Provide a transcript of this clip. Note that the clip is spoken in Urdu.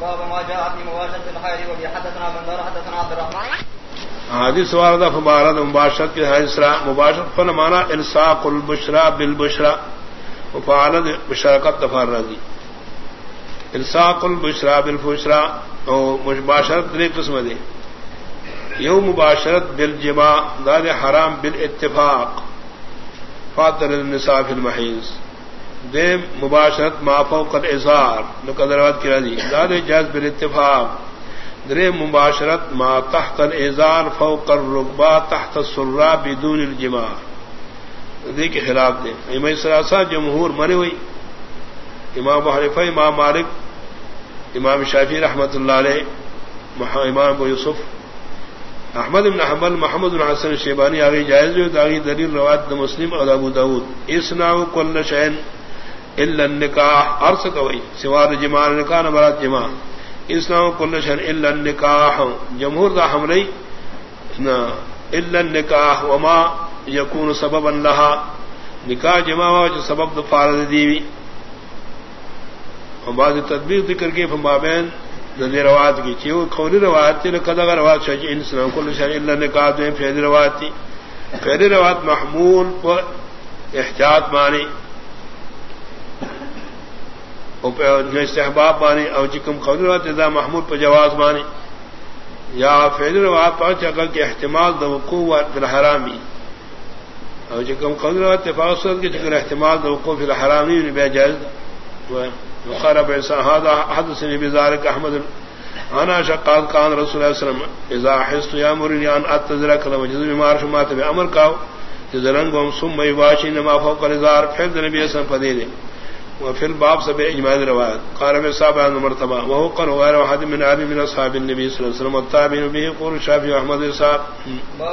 باب ما جاء في مباشرة الخير وبي حدثنا بن حدثنا عبد الرحمن. حدیث وارد فبارد مباشرت کے حیثرا مباشرت فن مانا الساق البشرا بالبشرا. مفعلت بشرکت تفار رضی الساق البشرا بالبشرا. او مباشرت دری قسم دے. یو مباشرت بالجماع دار حرام بالاتفاق. فاطر النساء فی المحیز دے مباشرت ما فوق الازار نقدرات کی رضی دار جاز بالاتفاق درے مباشرت ما تحت الازار فوق الرقبہ تحت السرا بدون الجماع. دے کے خلاف دے. امام سراسا جمہور مرے ہوئی. امام حنیفہ، امام مالک، امام شافی رحمۃ اللہ علیہ امام ابو یوسف، احمد بن حنبل، محمد بن حسن شیبانی، آگے جائز داغی دلیل روایت مسلم اور ابو داود. اسنا کل شین الا النکاح، عرض کوئی سوار جماع، نکاح نمرات جماع. اسنا کل شین الا النکاح، جمہور دا حملی الا النکاح، وما یکون سببا لها نکاح جماع جو سبب دفارد دیوی اور بعض تدبیر ذکر کے فمابین دلی روایت کی، چی وہ خوری روایت تھی کدا روایت شاہ ان سلام کو شاہ اللہ نے کہا پھیلی روایت تھی پھیلی روایت محمول پر احتیاط مانی استحباب مانی اور چکم خوری روایت ادا محمول پر جواز مانی یا پھیلی روایت پانچ اگر کے احتمال دوقوع حرامی اور چکم خوری روایت فاصل کے چکر احتمال دوقوع فی الحرامی بے جائز وقال ابو عيسى هذا حدثني بذلك احمد. انا شقال كان رسول الله صلى الله عليه وسلم، اذا حست يامرني ان اتذرك لما جزم مار شمات بامر كاو جزرنگم ثم يباشي ما فوق الازار. فعل النبي صلى الله عليه وسلم وفي الباب سبع اجماع الروايات قال من صاحب عن مرتبه وهو قال وغير واحد من ابي من اصحاب النبي صلى الله عليه وسلم والتابعين به، قول الشافعي واحمد صاحب.